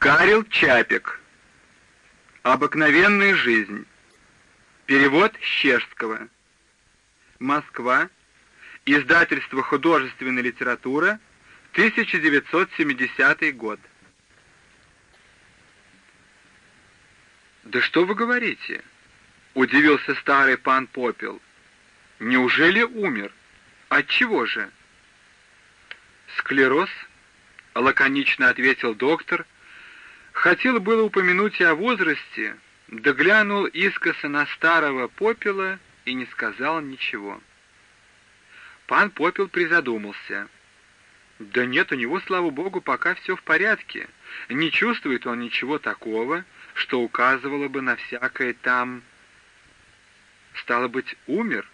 Карел Чапик. Обыкновенная жизнь. Перевод Щерского. Москва. Издательство «Художественная литература», 1970 год. «Да что вы говорите?» — удивился старый пан Попел. «Неужели умер? Отчего же?» «Склероз?» — лаконично ответил доктор. Хотел было упомянуть и о возрасте, да глянул искоса на старого Попела и не сказал ничего. Пан Попел призадумался. Да нет, у него, слава богу, пока все в порядке. Не чувствует он ничего такого, что указывало бы на всякое там... Стало быть, умер?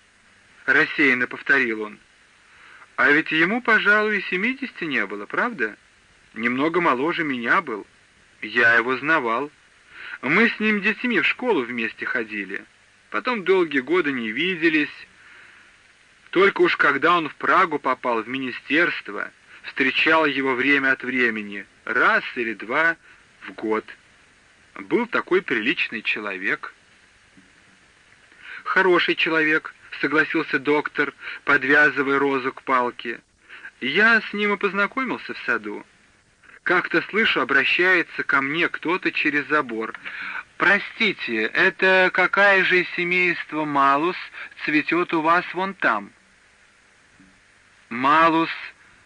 Рассеянно повторил он. А ведь ему, пожалуй, и семидесяти не было, правда? Немного моложе меня был. Я его знавал. Мы с ним детьми в школу вместе ходили. Потом долгие годы не виделись. Только уж когда он в Прагу попал, в министерство, встречал его время от времени, раз или два в год. Был такой приличный человек. Хороший человек, согласился доктор, подвязывая розу к палке. Я с ним и познакомился в саду. Как-то слышу, обращается ко мне кто-то через забор. «Простите, это какая же семейство Малус цветет у вас вон там?» «Малус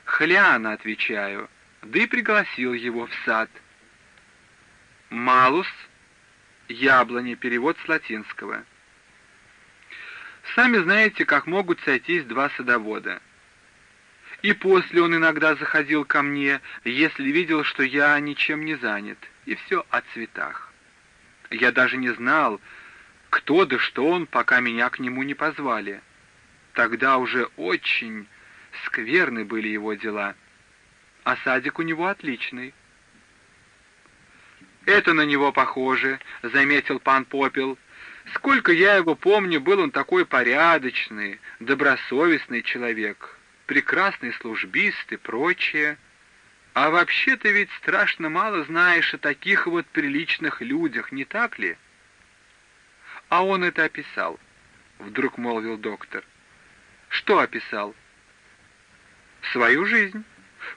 Хляна», — отвечаю, да и пригласил его в сад. «Малус» — яблони, перевод с латинского. Сами знаете, как могут сойтись два садовода — и после он иногда заходил ко мне, если видел, что я ничем не занят, и все о цветах. Я даже не знал, кто да что он, пока меня к нему не позвали. Тогда уже очень скверны были его дела, а садик у него отличный. «Это на него похоже», — заметил пан Попел. «Сколько я его помню, был он такой порядочный, добросовестный человек, прекрасный службист и прочее. А вообще-то ведь страшно мало знаешь о таких вот приличных людях, не так ли? А он это описал, вдруг молвил доктор. Что описал? Свою жизнь.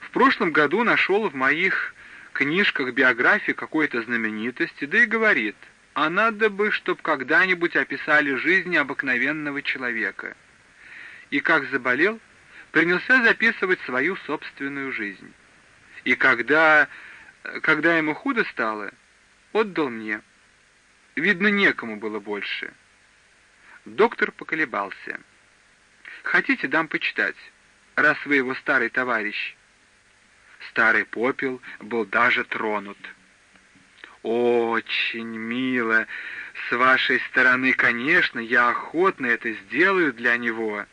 В прошлом году нашел в моих книжках биографию какой-то знаменитости, да и говорит, а надо бы, чтоб когда-нибудь описали жизнь обыкновенного человека. И как заболел, принялся записывать свою собственную жизнь. И когда, когда ему худо стало, отдал мне. Видно, некому было больше. Доктор поколебался. «Хотите, дам почитать, раз вы его старый товарищ?» Старый попел был даже тронут. «Очень мило. С вашей стороны, конечно, я охотно это сделаю для него».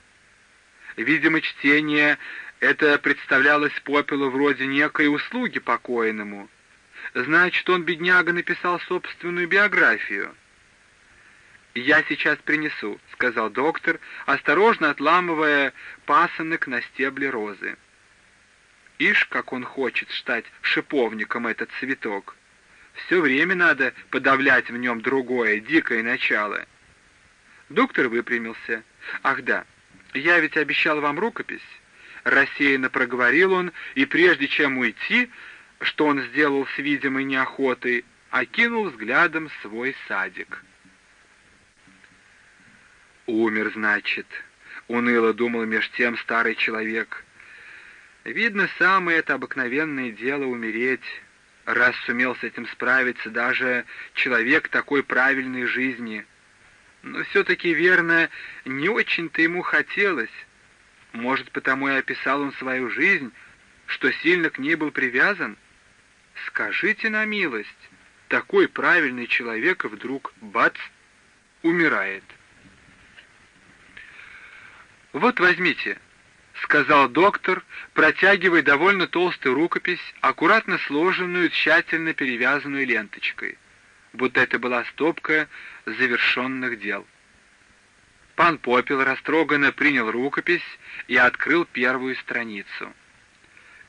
Видимо, чтение это представлялось Попелу вроде некой услуги покойному. Значит, он, бедняга, написал собственную биографию. «Я сейчас принесу», — сказал доктор, осторожно отламывая пасынок на стебле розы. Ишь, как он хочет стать шиповником этот цветок. Все время надо подавлять в нем другое, дикое начало. Доктор выпрямился. «Ах да, «Я ведь обещал вам рукопись», — рассеянно проговорил он, и прежде чем уйти, что он сделал с видимой неохотой, окинул взглядом свой садик. «Умер, значит», — уныло думал меж тем старый человек. «Видно, самое это обыкновенное дело умереть, раз сумел с этим справиться даже человек такой правильной жизни» но все-таки, верно, не очень-то ему хотелось. Может, потому и описал он свою жизнь, что сильно к ней был привязан? Скажите на милость, такой правильный человек вдруг, бац, умирает. «Вот возьмите», — сказал доктор, протягивая довольно толстую рукопись, аккуратно сложенную, тщательно перевязанную ленточкой будто это была стопка завершенных дел. Пан Попел растроганно принял рукопись и открыл первую страницу.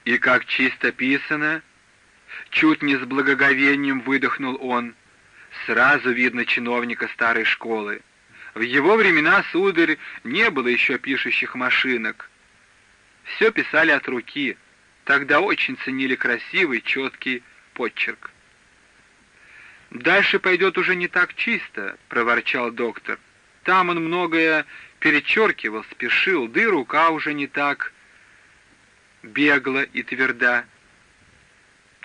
И как чисто писано, Чуть не с благоговением выдохнул он. Сразу видно чиновника старой школы. В его времена, сударь, не было еще пишущих машинок. Все писали от руки. Тогда очень ценили красивый, четкий почерк. «Дальше пойдет уже не так чисто», — проворчал доктор. «Там он многое перечеркивал, спешил, да и рука уже не так бегла и тверда».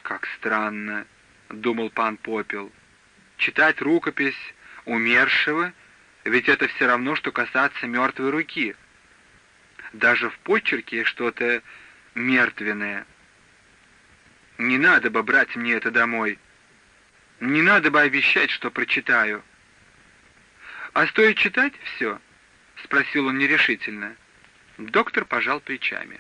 «Как странно», — думал пан Попел. «Читать рукопись умершего, ведь это все равно, что касаться мертвой руки. Даже в почерке что-то мертвенное. Не надо бы брать мне это домой». Не надо бы обещать, что прочитаю. А стоит читать все? Спросил он нерешительно. Доктор пожал плечами.